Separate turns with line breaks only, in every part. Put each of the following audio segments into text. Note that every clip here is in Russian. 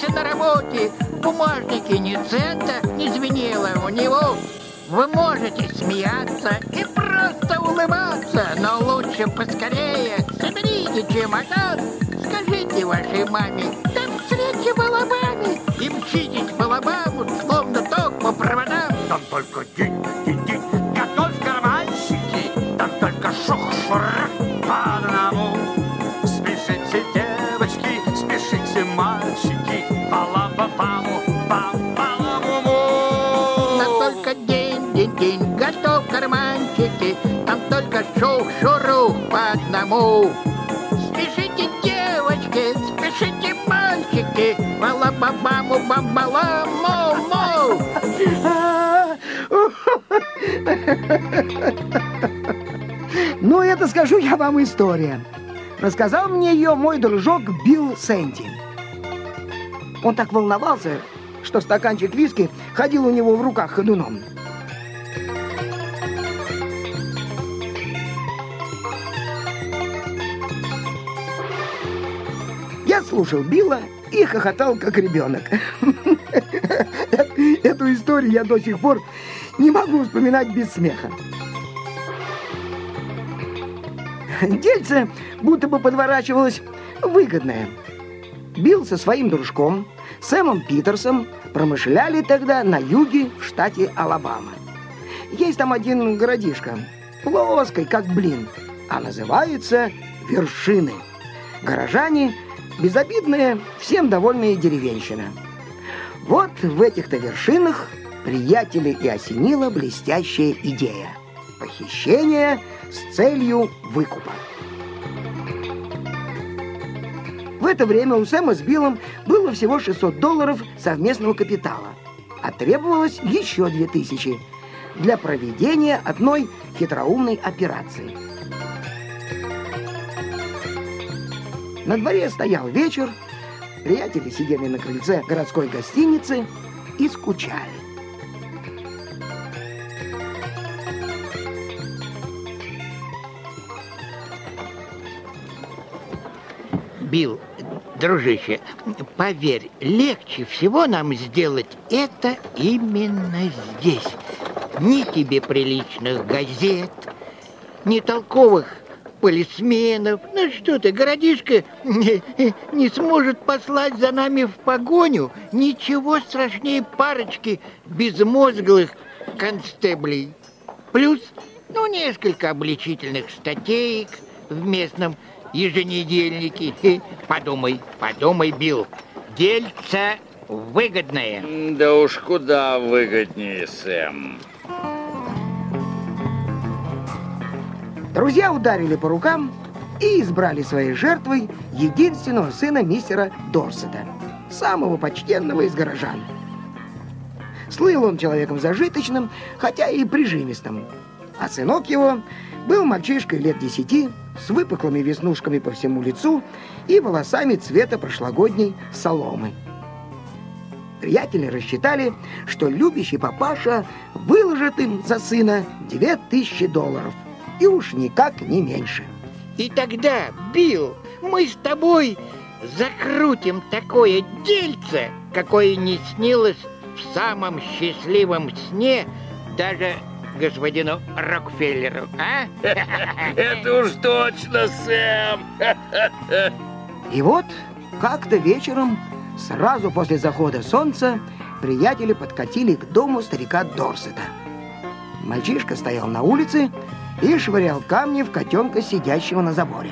Испекся на работе. В бумажнике ни цента не звенело у него. Вы можете смеяться и просто улыбаться, но лучше поскорее соберите чемодан, скажите вашей маме, там встреча в Алабаме, и мчитесь в Алабаму, словно ток по проводам.
Там только деньги, деньги, готовь карманчики, там только шух-шурах
карманчики, там только шоу-шуру по одному. Спешите, девочки, спешите, мальчики, балабабаму, бамбаламу, му.
Ну, это скажу я вам история. Рассказал мне ее мой дружок Билл Сэнди. Он так волновался, что стаканчик виски ходил у него в руках ходуном. Слушал Билла и хохотал, как ребенок. Эту историю я до сих пор не могу вспоминать без смеха. Дельце будто бы подворачивалось выгодное. Билл со своим дружком Сэмом Питерсом промышляли тогда на юге в штате Алабама. Есть там один городишко, плоский, как блин, а называется Вершины. Горожане безобидные, всем довольные деревенщина. Вот в этих-то вершинах приятели и осенила блестящая идея. Похищение с целью выкупа. В это время у Сэма с Биллом было всего 600 долларов совместного капитала, а требовалось еще 2000 для проведения одной хитроумной операции. На дворе стоял вечер, приятели сидели на крыльце городской гостиницы и скучали.
Билл, дружище, поверь, легче всего нам сделать это именно здесь. Ни тебе приличных газет, ни толковых полисменов. Ну что ты, городишко не, не сможет послать за нами в погоню. Ничего страшнее парочки безмозглых констеблей. Плюс, ну, несколько обличительных статей в местном еженедельнике. Подумай, подумай, Билл. Дельце выгодное.
Да уж куда выгоднее, Сэм.
Друзья ударили по рукам и избрали своей жертвой единственного сына мистера Дорсета, самого почтенного из горожан. Слыл он человеком зажиточным, хотя и прижимистым. А сынок его был мальчишкой лет десяти, с выпуклыми веснушками по всему лицу и волосами цвета прошлогодней соломы. Приятели рассчитали, что любящий папаша выложит им за сына две тысячи долларов. И уж никак не меньше.
И тогда, Билл, мы с тобой закрутим такое дельце, какое не снилось в самом счастливом сне даже господину Рокфеллеру, а?
Это уж точно, Сэм.
И вот как-то вечером, сразу после захода солнца, приятели подкатили к дому старика Дорсета. Мальчишка стоял на улице и швырял камни в котенка, сидящего на заборе.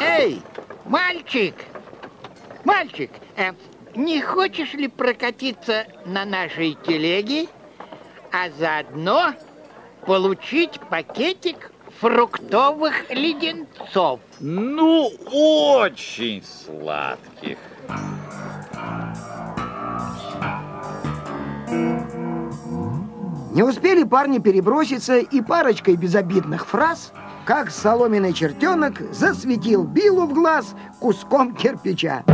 Эй, мальчик! Мальчик, э, не хочешь ли прокатиться на нашей телеге, а заодно получить пакетик фруктовых леденцов?
Ну, очень сладких.
Не успели парни переброситься и парочкой безобидных фраз, как соломенный чертенок засветил Биллу в глаз куском кирпича.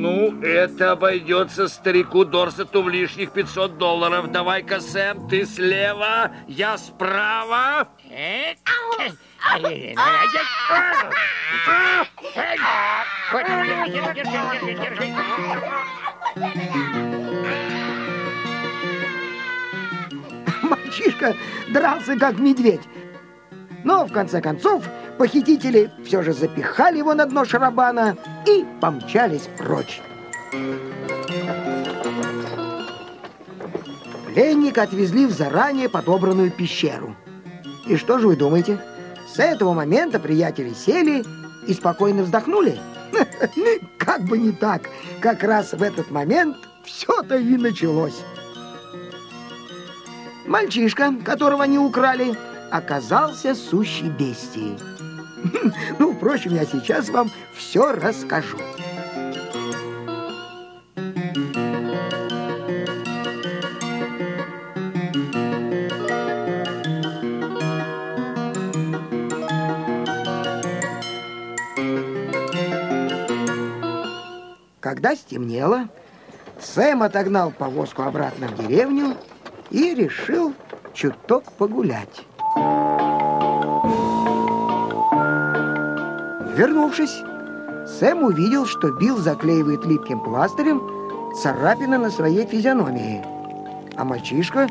Ну, это обойдется старику Дорсету в лишних 500 долларов. Давай-ка, Сэм, ты слева, я справа.
Мальчишка дрался как медведь. Но, в конце концов, похитители все же запихали его на дно шарабана и помчались прочь. Пленника отвезли в заранее подобранную пещеру. И что же вы думаете? С этого момента приятели сели и спокойно вздохнули. Как бы не так, как раз в этот момент все-то и началось. Мальчишка, которого они украли, оказался сущей бестией. Ну, впрочем, я сейчас вам все расскажу. Когда стемнело, Сэм отогнал повозку обратно в деревню и решил чуток погулять. Вернувшись, Сэм увидел, что Билл заклеивает липким пластырем царапины на своей физиономии. А мальчишка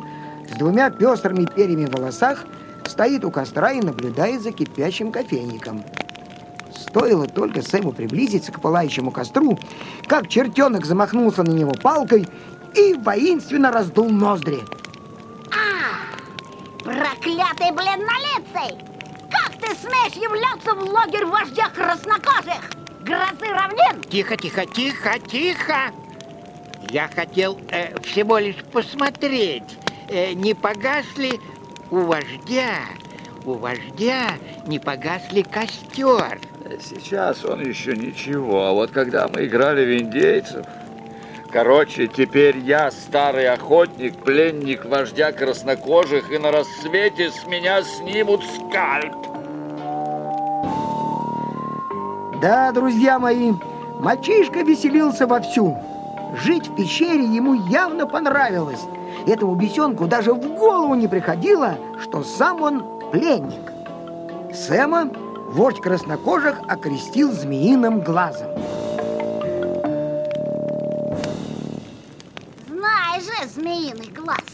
с двумя пестрыми перьями в волосах стоит у костра и наблюдает за кипящим кофейником. Стоило только Сэму приблизиться к пылающему костру, как чертенок замахнулся на него палкой и воинственно раздул ноздри.
проклятый бледнолицый! Как ты смеешь являться в лагерь вождя краснокожих? Грозы равнин?
Тихо, тихо, тихо, тихо. Я хотел э, всего лишь посмотреть, э, не погасли у вождя, у вождя не погасли костер.
Сейчас он еще ничего, а вот когда мы играли в индейцев... Короче, теперь я старый охотник, пленник вождя краснокожих, и на рассвете с меня снимут скальп.
Да, друзья мои, мальчишка веселился вовсю. Жить в пещере ему явно понравилось. Этому бесенку даже в голову не приходило, что сам он пленник. Сэма вождь краснокожих окрестил змеиным глазом.
Знай же, змеиный глаз,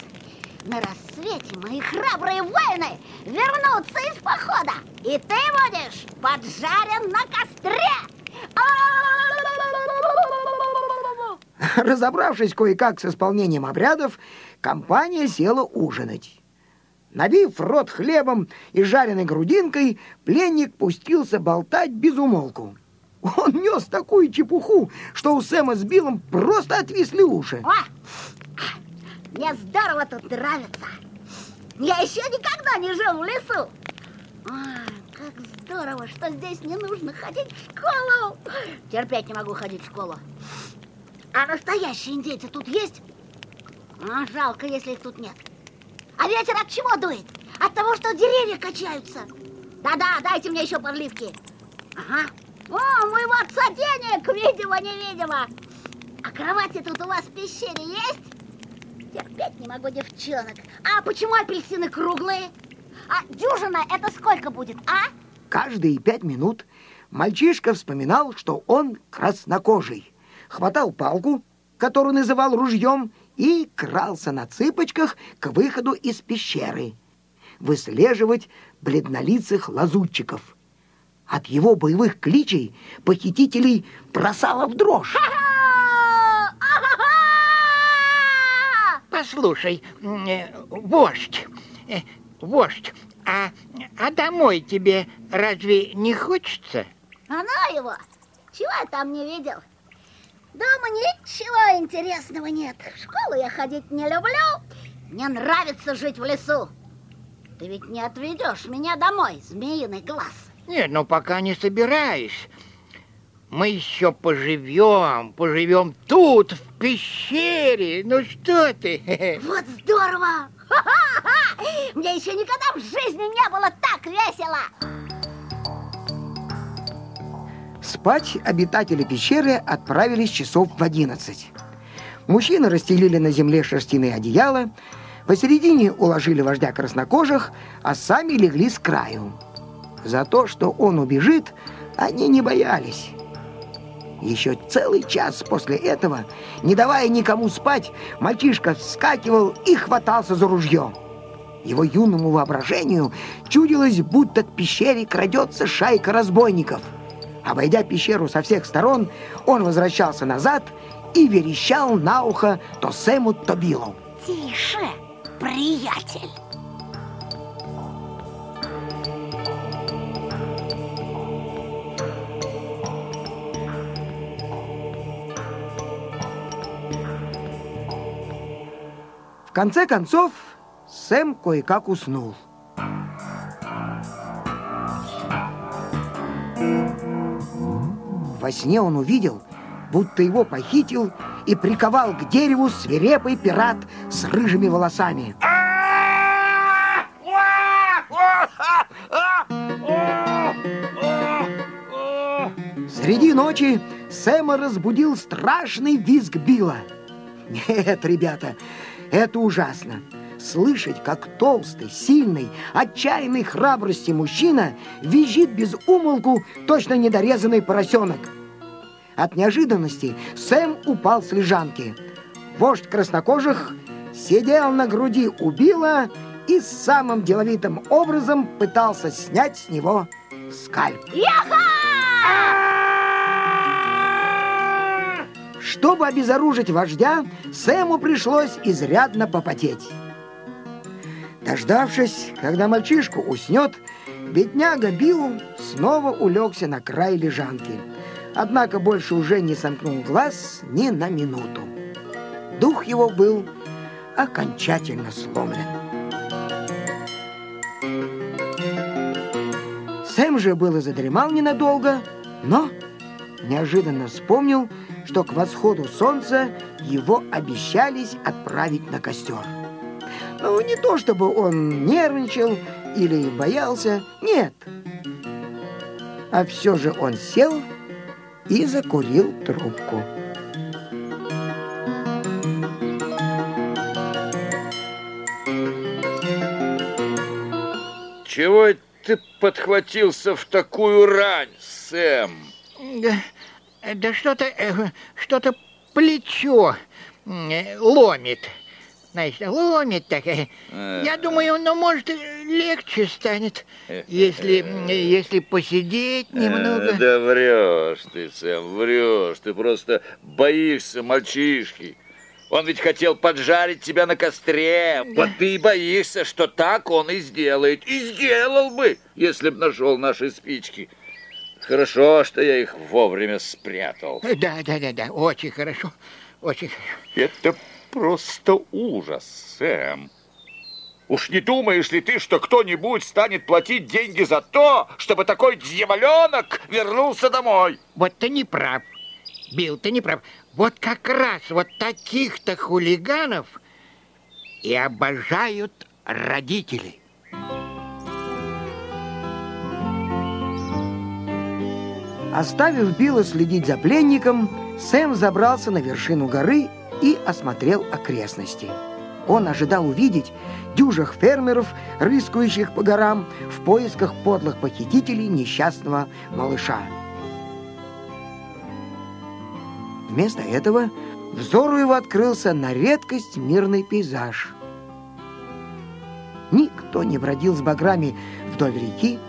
на рассвете мои храбрые воины вернутся из похода, и ты будешь поджарен на костре.
Разобравшись кое-как с исполнением обрядов, компания села ужинать. Набив рот хлебом и жареной грудинкой, пленник пустился болтать без умолку. Он нес такую чепуху, что у Сэма с Биллом просто отвисли уши.
О, мне здорово тут нравится. Я еще никогда не жил в лесу. Ой, как здорово, что здесь не нужно ходить в школу. Терпеть не могу ходить в школу. А настоящие индейцы тут есть? А, жалко, если их тут нет. А ветер от чего дует? От того, что деревья качаются. Да-да, дайте мне еще подливки. Ага. О, мой вот сотейник, видимо-невидимо. А кровати тут у вас в пещере есть? Терпеть не могу девчонок. А почему апельсины круглые? А дюжина это сколько будет, а?
Каждые пять минут мальчишка вспоминал, что он краснокожий. Хватал палку, которую называл ружьем, и крался на цыпочках к выходу из пещеры. Выслеживать бледнолицых лазутчиков. От его боевых кличей похитителей бросало в дрожь.
Ха-ха! Ага!
Послушай, э, вождь, э, вождь, а, а домой тебе разве не хочется?
Она его! Чего я там не видел? Дома ничего интересного нет. В школу я ходить не люблю. Мне нравится жить в лесу. Ты ведь не отведешь меня домой, змеиный глаз.
Нет, ну пока не собираюсь. Мы еще поживем, поживем тут, в пещере. Ну что ты?
Вот здорово! Ха-ха-ха! Мне еще никогда в жизни не было так весело!
Спать обитатели пещеры отправились часов в одиннадцать. Мужчины расстелили на земле шерстяные одеяла, посередине уложили вождя краснокожих, а сами легли с краю. За то, что он убежит, они не боялись. Еще целый час после этого, не давая никому спать, мальчишка вскакивал и хватался за ружье. Его юному воображению чудилось, будто к пещере крадется шайка разбойников. Обойдя пещеру со всех сторон, он возвращался назад и верещал на ухо то Сэму, то Биллу.
Тише, приятель!
Конце концов, Сэм кое-как уснул. Во сне он увидел, будто его похитил и приковал к дереву свирепый пират с рыжими волосами. Среди ночи Сэма разбудил страшный визг Билла. Нет, ребята, это ужасно. Слышать, как толстый, сильный, отчаянный храбрости мужчина визжит без умолку точно недорезанный поросенок. От неожиданности Сэм упал с лежанки. Вождь краснокожих сидел на груди у Билла и самым деловитым образом пытался снять с него скальп. Чтобы обезоружить вождя, Сэму пришлось изрядно попотеть. Дождавшись, когда мальчишку уснет, бедняга Билл снова улегся на край лежанки. Однако больше уже не сомкнул глаз ни на минуту. Дух его был окончательно сломлен. Сэм же было задремал ненадолго, но неожиданно вспомнил, что к восходу солнца его обещались отправить на костер. Ну, не то чтобы он нервничал или боялся, нет. А все же он сел и закурил трубку.
Чего это ты подхватился в такую рань, Сэм?
Да, да что-то, э, что-то плечо э, ломит. Знаешь, ломит так. э. Я думаю, ну, может, легче станет, если, если посидеть немного.
Да врешь ты, Сэм, врешь. Ты просто боишься мальчишки. Он ведь хотел поджарить тебя на костре. Вот ты и боишься, что так он и сделает. И сделал бы, если б нашел наши спички. Хорошо, что я их вовремя спрятал.
Да, да, да, да, очень хорошо, очень хорошо.
Это просто ужас, Сэм. Уж не думаешь ли ты, что кто-нибудь станет платить деньги за то, чтобы такой дьяволенок вернулся домой?
Вот ты не прав, Билл, ты не прав. Вот как раз вот таких-то хулиганов и обожают родители.
Оставив Билла следить за пленником, Сэм забрался на вершину горы и осмотрел окрестности. Он ожидал увидеть дюжих фермеров, рыскающих по горам в поисках подлых похитителей несчастного малыша. Вместо этого взору его открылся на редкость мирный пейзаж. Никто не бродил с баграми вдоль реки,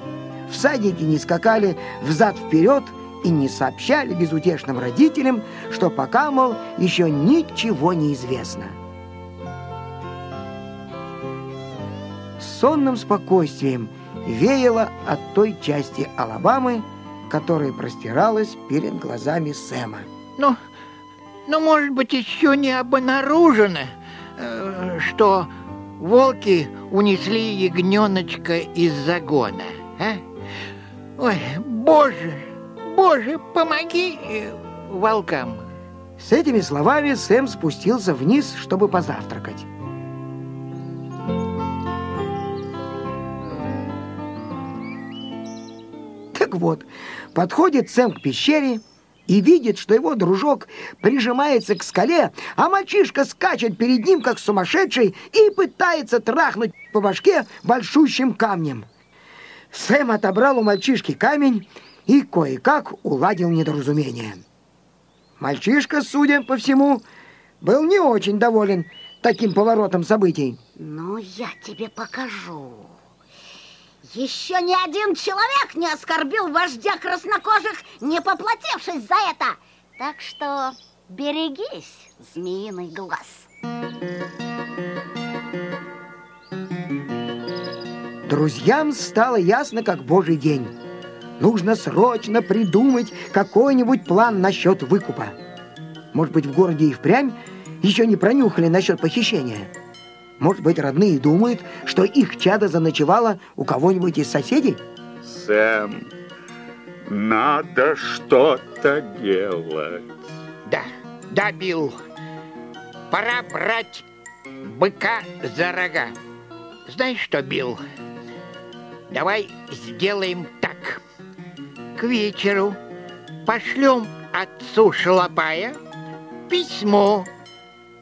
всадники не скакали взад-вперед и не сообщали безутешным родителям, что пока, мол, еще ничего не известно. Сонным спокойствием веяло от той части Алабамы, которая простиралась перед глазами Сэма.
Ну, ну, может быть, еще не обнаружено, э, что волки унесли ягненочка из загона, а? Ой, боже, боже, помоги э, волкам.
С этими словами Сэм спустился вниз, чтобы позавтракать. Так вот, подходит Сэм к пещере и видит, что его дружок прижимается к скале, а мальчишка скачет перед ним, как сумасшедший, и пытается трахнуть по башке большущим камнем. Сэм отобрал у мальчишки камень и кое-как уладил недоразумение. Мальчишка, судя по всему, был не очень доволен таким поворотом событий.
Ну, я тебе покажу. Еще ни один человек не оскорбил вождя краснокожих, не поплатившись за это. Так что берегись, змеиный глаз.
Друзьям стало ясно, как божий день. Нужно срочно придумать какой-нибудь план насчет выкупа. Может быть, в городе и впрямь еще не пронюхали насчет похищения. Может быть, родные думают, что их чадо заночевало у кого-нибудь из соседей?
Сэм, надо что-то делать.
Да, да, Билл. Пора брать быка за рога. Знаешь что, Билл? Давай сделаем так. К вечеру пошлем отцу Шалопая письмо,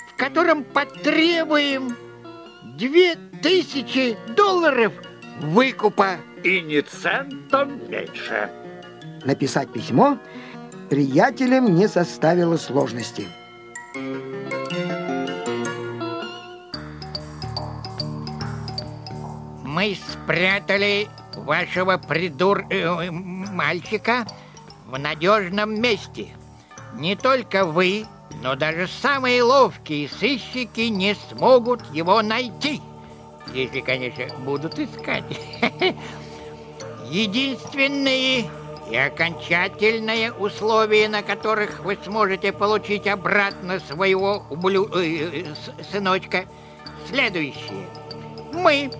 в котором потребуем две тысячи долларов выкупа.
И ни центом меньше.
Написать письмо приятелям не составило сложности.
Мы спрятали вашего придур... э, мальчика в надежном месте. Не только вы, но даже самые ловкие сыщики не смогут его найти. Если, конечно, будут искать. Единственные и окончательные условия, на которых вы сможете получить обратно своего ублю... э, э, сыночка, следующие. Мы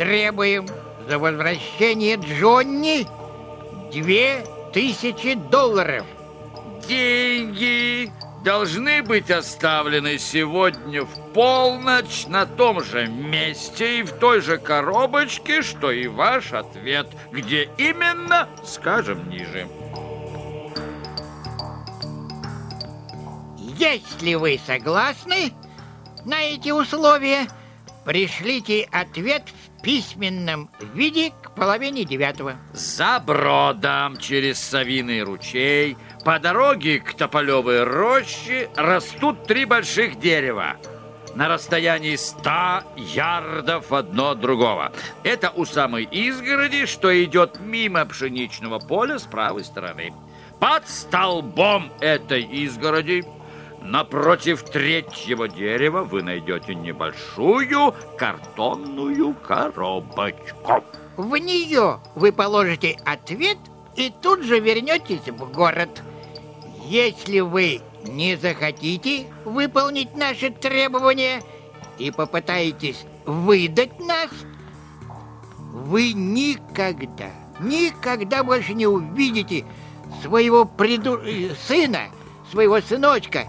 требуем за возвращение Джонни две тысячи долларов.
Деньги должны быть оставлены сегодня в полночь на том же месте и в той же коробочке, что и ваш ответ. Где именно, скажем ниже.
Если вы согласны на эти условия, пришлите ответ в письменном виде к половине девятого.
За бродом через Савиный ручей по дороге к Тополевой роще растут три больших дерева на расстоянии ста ярдов одно от другого. Это у самой изгороди, что идет мимо пшеничного поля с правой стороны. Под столбом этой изгороди напротив третьего дерева вы найдете небольшую картонную коробочку.
В нее вы положите ответ и тут же вернетесь в город. Если вы не захотите выполнить наши требования и попытаетесь выдать нас, вы никогда, никогда больше не увидите своего приду... э, сына, своего сыночка.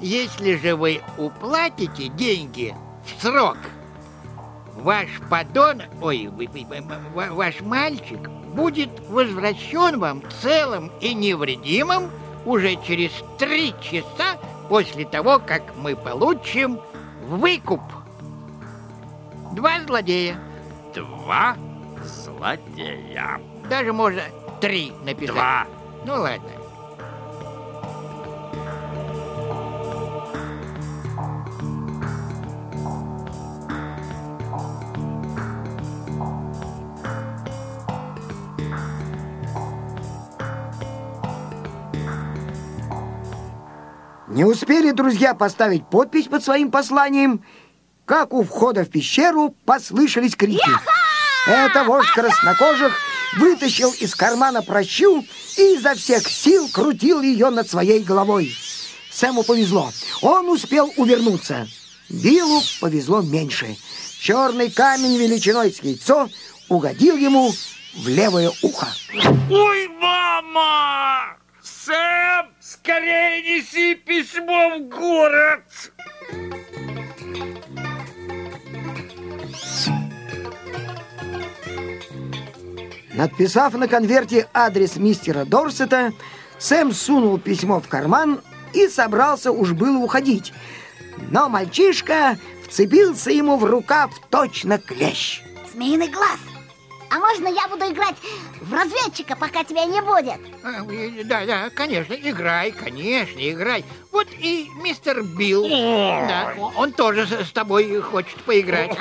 Если же вы уплатите деньги в срок, ваш подон, ой, ваш мальчик будет возвращен вам целым и невредимым уже через три часа после того, как мы получим выкуп. Два злодея.
Два злодея.
Даже можно три написать.
Два.
Ну ладно.
Не успели друзья поставить подпись под своим посланием, как у входа в пещеру послышались крики. Это вождь краснокожих вытащил из кармана прощу и изо всех сил крутил ее над своей головой. Сэму повезло. Он успел увернуться. Биллу повезло меньше. Черный камень величиной с яйцо угодил ему в левое ухо.
Ой, мама! Сэм, скорее неси письмо в город!
Надписав на конверте адрес мистера Дорсета, Сэм сунул письмо в карман и собрался уж было уходить. Но мальчишка вцепился ему в рукав точно клещ.
Змеиный глаз. А можно я буду играть в разведчика, пока тебя не будет?
А, э, Да, да, конечно, играй, конечно, играй. Вот и мистер Билл. Да, он тоже с тобой хочет поиграть.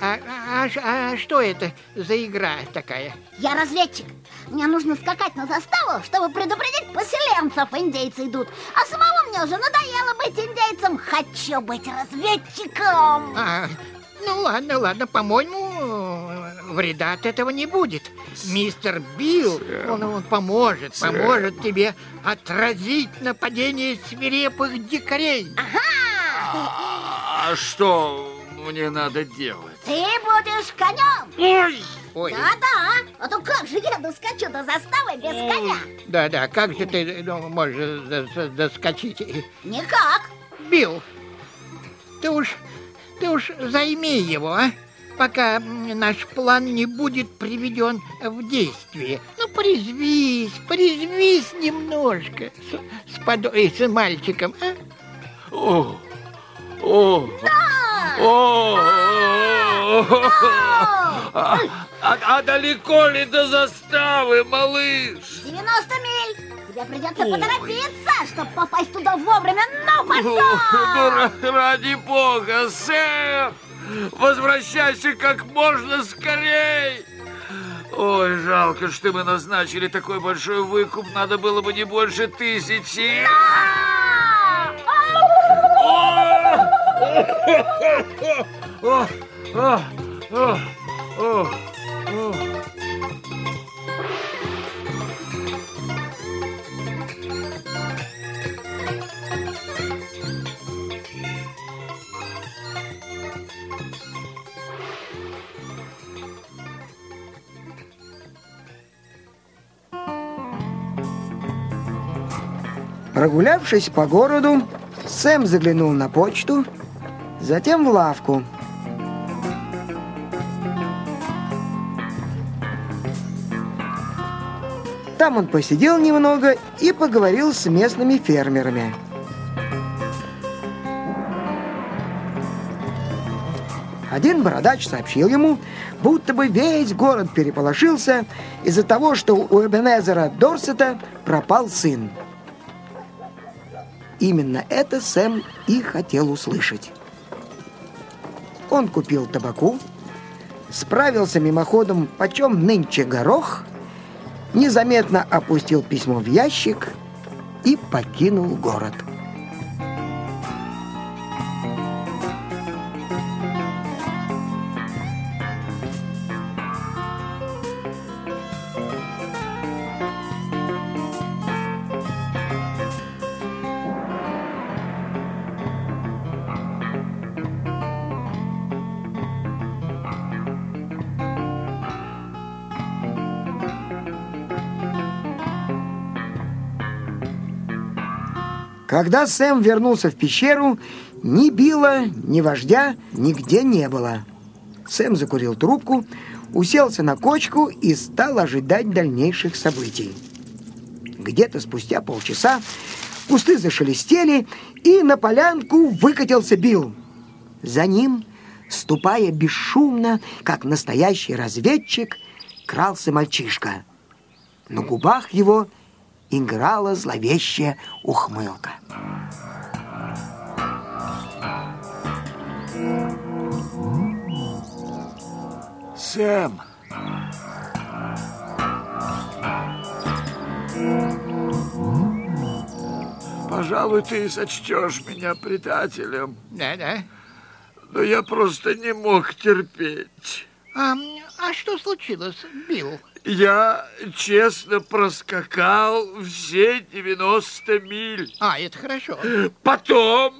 А, а- а- а что это за игра такая?
Я разведчик. Мне нужно скакать на заставу, чтобы предупредить поселенцев. Индейцы идут. А самому мне уже надоело быть индейцем. Хочу быть разведчиком.
А, ну ладно, ладно, по-моему, вреда от этого не будет. Мистер Билл, он, он поможет, поможет тебе отразить нападение свирепых дикарей.
А что мне надо делать?
Ты будешь конем.
Ой!
Ой,
Да-да. А то как же я доскочу до заставы без коня?
да-да, как же ты ну, можешь доскочить?
Никак.
Билл, ты уж, ты уж займи его, а? Пока наш план не будет приведен в действие. Ну, порезвись, порезвись немножко с, с, подо- э, с мальчиком, а?
О! О! О! А, а- а далеко ли до заставы, малыш?
90 миль. Тебе придется поторопиться, чтобы попасть туда вовремя. Ну,
О,
пошел!
ну, ра- ради бога, Сэм! Возвращайся как можно скорей! Ой, жалко, что мы назначили такой большой выкуп. Надо было бы не больше тысячи. О, о, о, о, о.
Прогулявшись по городу, Сэм заглянул на почту, затем в лавку. Там он посидел немного и поговорил с местными фермерами. Один бородач сообщил ему, будто бы весь город переполошился из-за того, что у Эбенезера Дорсета пропал сын. Именно это Сэм и хотел услышать. Он купил табаку, справился мимоходом, почем нынче горох, незаметно опустил письмо в ящик и покинул город. Когда Сэм вернулся в пещеру, ни Билла, ни вождя нигде не было. Сэм закурил трубку, уселся на кочку и стал ожидать дальнейших событий. Где-то спустя полчаса кусты зашелестели, и на полянку выкатился Билл. За ним Ступая бесшумно, как настоящий разведчик, крался мальчишка. На губах его играла зловещая ухмылка.
Сэм, пожалуй, ты сочтешь меня предателем.
Да, да.
Но я просто не мог терпеть.
А, а что случилось, Билл?
Я честно проскакал все 90 миль.
А, это хорошо.
Потом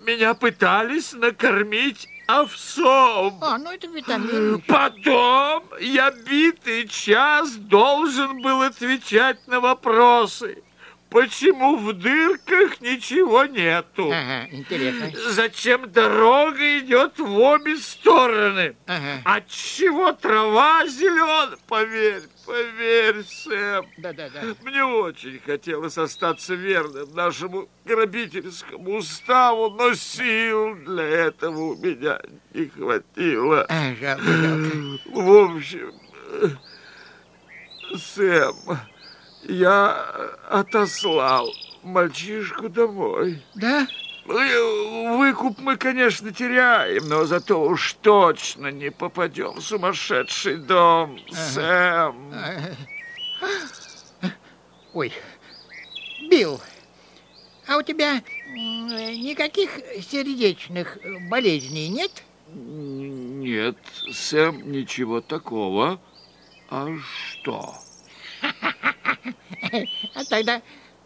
меня пытались накормить овсом.
А, ну это витамин.
Потом я битый час должен был отвечать на вопросы. Почему в дырках ничего нету?
Ага, интересно.
Зачем дорога идет в обе стороны?
Ага.
Отчего трава зеленая? Поверь, поверь, Сэм.
Да-да-да.
Мне очень хотелось остаться верным нашему грабительскому уставу, но сил для этого у меня не хватило.
А, жалко.
В общем, Сэм, я отослал мальчишку домой.
Да?
Э, Выкуп мы, конечно, теряем, но зато уж точно не попадем в сумасшедший дом, Сэм.
Ой, Билл, а у тебя м, никаких сердечных болезней нет?
Нет, Сэм, ничего такого. А что?
А тогда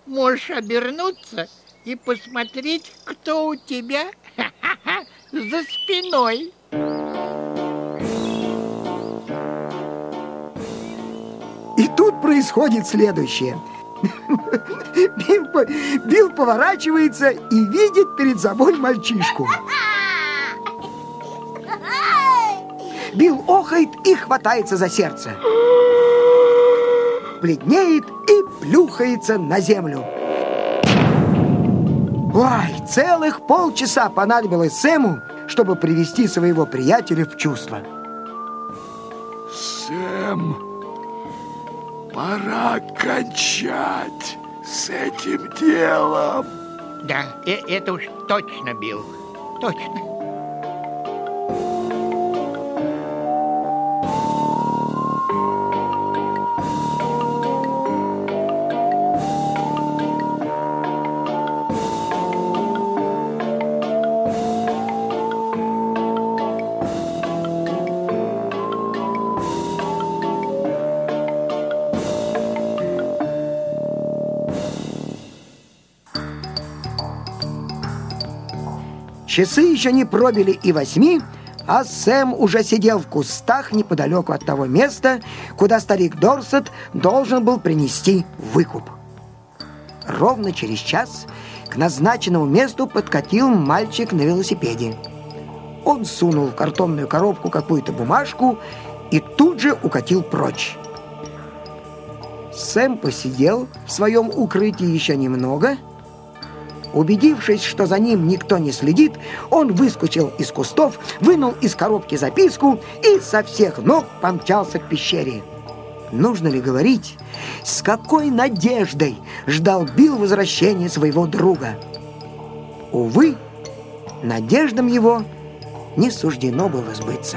можешь обернуться и посмотреть, кто у тебя за спиной.
И тут происходит следующее. Билл, Билл поворачивается и видит перед собой мальчишку. Билл охает и хватается за сердце. Бледнеет и плюхается на землю. Ой, целых полчаса понадобилось Сэму, чтобы привести своего приятеля в чувство.
Сэм, пора кончать с этим делом.
Да, э- это уж точно, Билл. Точно.
Часы еще не пробили и восьми, а Сэм уже сидел в кустах неподалеку от того места, куда старик Дорсет должен был принести выкуп. Ровно через час к назначенному месту подкатил мальчик на велосипеде. Он сунул в картонную коробку какую-то бумажку и тут же укатил прочь. Сэм посидел в своем укрытии еще немного – Убедившись, что за ним никто не следит, он выскочил из кустов, вынул из коробки записку и со всех ног помчался к пещере. Нужно ли говорить, с какой надеждой ждал Билл возвращения своего друга? Увы, надеждам его не суждено было сбыться.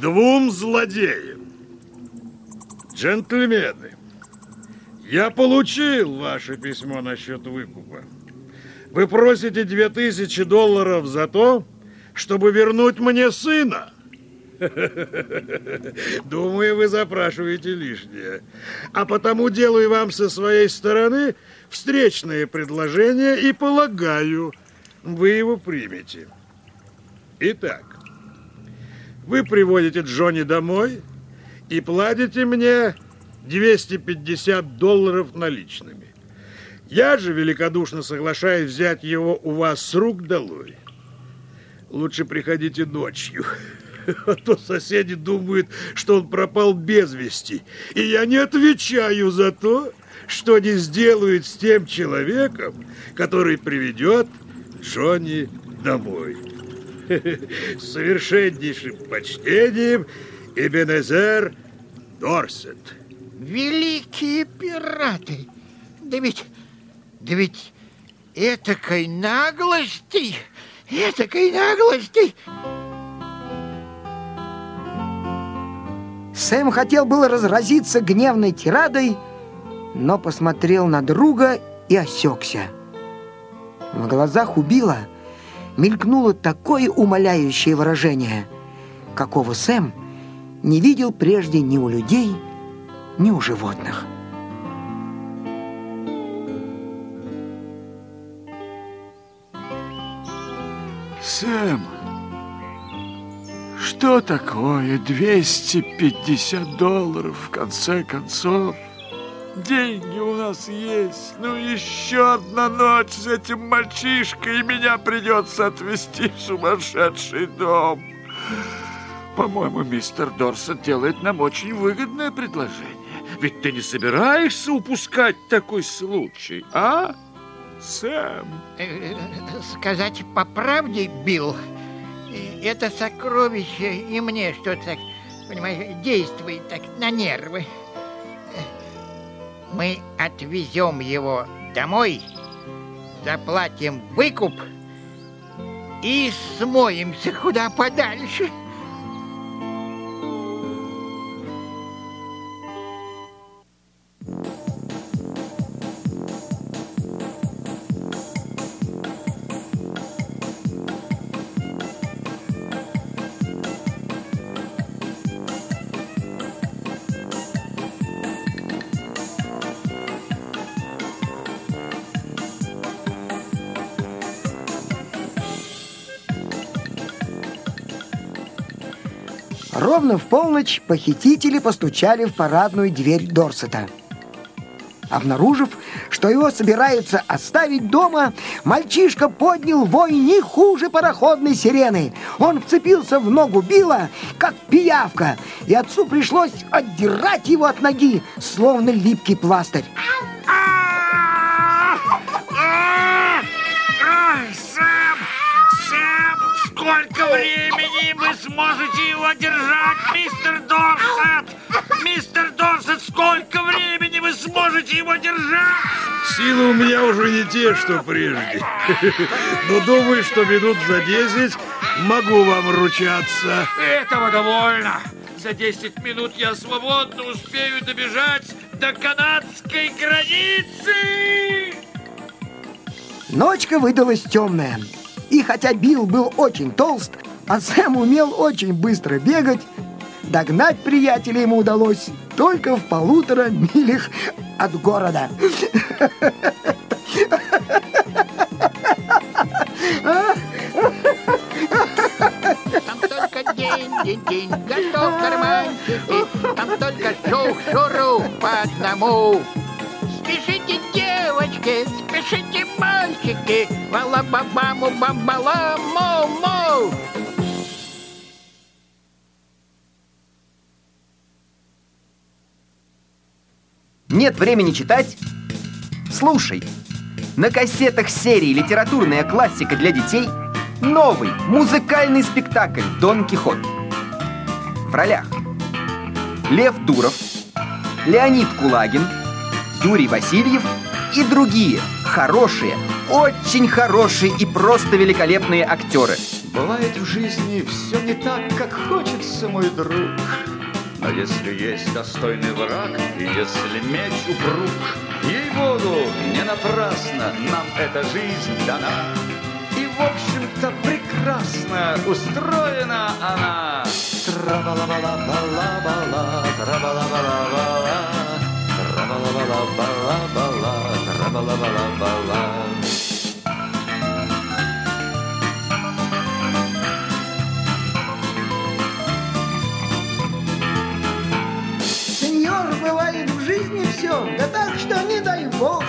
Двум злодеям. Джентльмены, я получил ваше письмо насчет выкупа. Вы просите две тысячи долларов за то, чтобы вернуть мне сына. Думаю, вы запрашиваете лишнее. А потому делаю вам со своей стороны встречное предложение и полагаю, вы его примете. Итак, вы приводите Джонни домой и платите мне 250 долларов наличными. Я же великодушно соглашаюсь взять его у вас с рук долой. Лучше приходите ночью, а то соседи думают, что он пропал без вести. И я не отвечаю за то, что они сделают с тем человеком, который приведет Джонни домой. С совершеннейшим почтением Эбенезер Дорсет.
Великие пираты! Да ведь, да ведь этакой наглости, этакой наглости!
Сэм хотел было разразиться гневной тирадой, но посмотрел на друга и осекся. В глазах убила мелькнуло такое умоляющее выражение, какого Сэм не видел прежде ни у людей, ни у животных.
Сэм, что такое 250 долларов в конце концов? Деньги у нас есть. Ну, еще одна ночь с этим мальчишкой, и меня придется отвезти в сумасшедший дом. По-моему, мистер Дорсет делает нам очень выгодное предложение. Ведь ты не собираешься упускать такой случай, а, Сэм?
Э, Сказать по правде, Билл, э, это сокровище и мне что-то понимаешь, действует так на нервы. Э, Мы отвезем его домой, заплатим выкуп и смоемся куда подальше.
Ровно в полночь похитители постучали в парадную дверь Дорсета. Обнаружив, что его собираются оставить дома, мальчишка поднял вой не хуже пароходной сирены. Он вцепился в ногу Билла, как пиявка, и отцу пришлось отдирать его от ноги, словно липкий пластырь.
Вы сможете его держать, мистер Дорсет? Мистер Дорсет, сколько времени вы сможете его держать?
Силы у меня уже не те, что прежде. Но думаю, что минут за десять могу вам ручаться.
Этого довольно. За 10 минут я свободно успею добежать до канадской границы.
Ночка выдалась темная. И хотя Билл был очень толст, а Сэм умел очень быстро бегать, догнать приятеля ему удалось только в полутора милях от города.
Там только день, день, день, готов карманчики, там только шух-шуру по одному. Спешите, девочки, спешите, мальчики, балабабаму
Нет времени читать? Слушай. На кассетах серии «Литературная классика для детей» новый музыкальный спектакль «Дон Кихот». В ролях Лев Дуров, Леонид Кулагин, Юрий Васильев и другие хорошие, очень хорошие и просто великолепные актеры.
Бывает в жизни все не так, как хочется, мой друг.
Но если есть достойный враг, и если меч упруг, ей-богу, не напрасно нам эта жизнь дана. И, в общем-то, прекрасно устроена она.
Тра-ба-ла-ба-ла-ба-ла-ба, тра-ба-ла-ба-ла-ба-ла, тра-ба-ла-ба-ла-ба-ла-ба-ла, тра-ба-ла-ба-ла-ба-ла.
Жизни все, да так что не дай бог.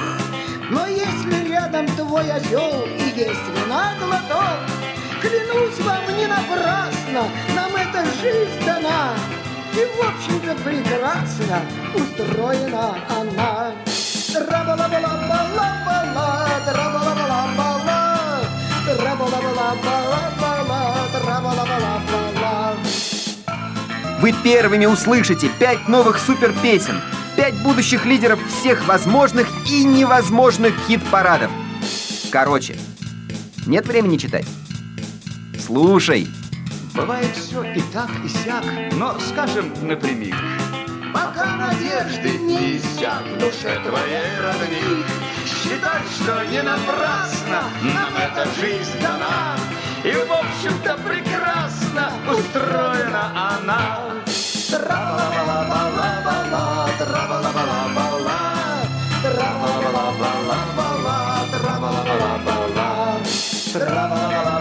Но если рядом твой осел и есть вина глоток, клянусь вам не напрасно, нам эта жизнь дана. И в общем-то прекрасно устроена она. Тра-ба-ла-ба-ла-ба-ла-ба-ла, тра-ба-ла-ба-ла-ба-ла.
Вы первыми услышите пять новых супер-песен, пять будущих лидеров всех возможных и невозможных хит-парадов. Короче, нет времени читать? Слушай.
Бывает все и так, и сяк, но скажем напрямик. Пока надежды не иссяк в душе твоей родных, Считай, что не напрасно нам эта жизнь дана, и, в общем-то, прекрасно устроена она. Тра-ла-ла-ла-ла-ла-ла, тра-ла-ла-ла-ла-ла, тра-ла-ла-ла-ла-ла, тра-ла-ла-ла-ла-ла, тра-ла-ла-ла-ла-ла.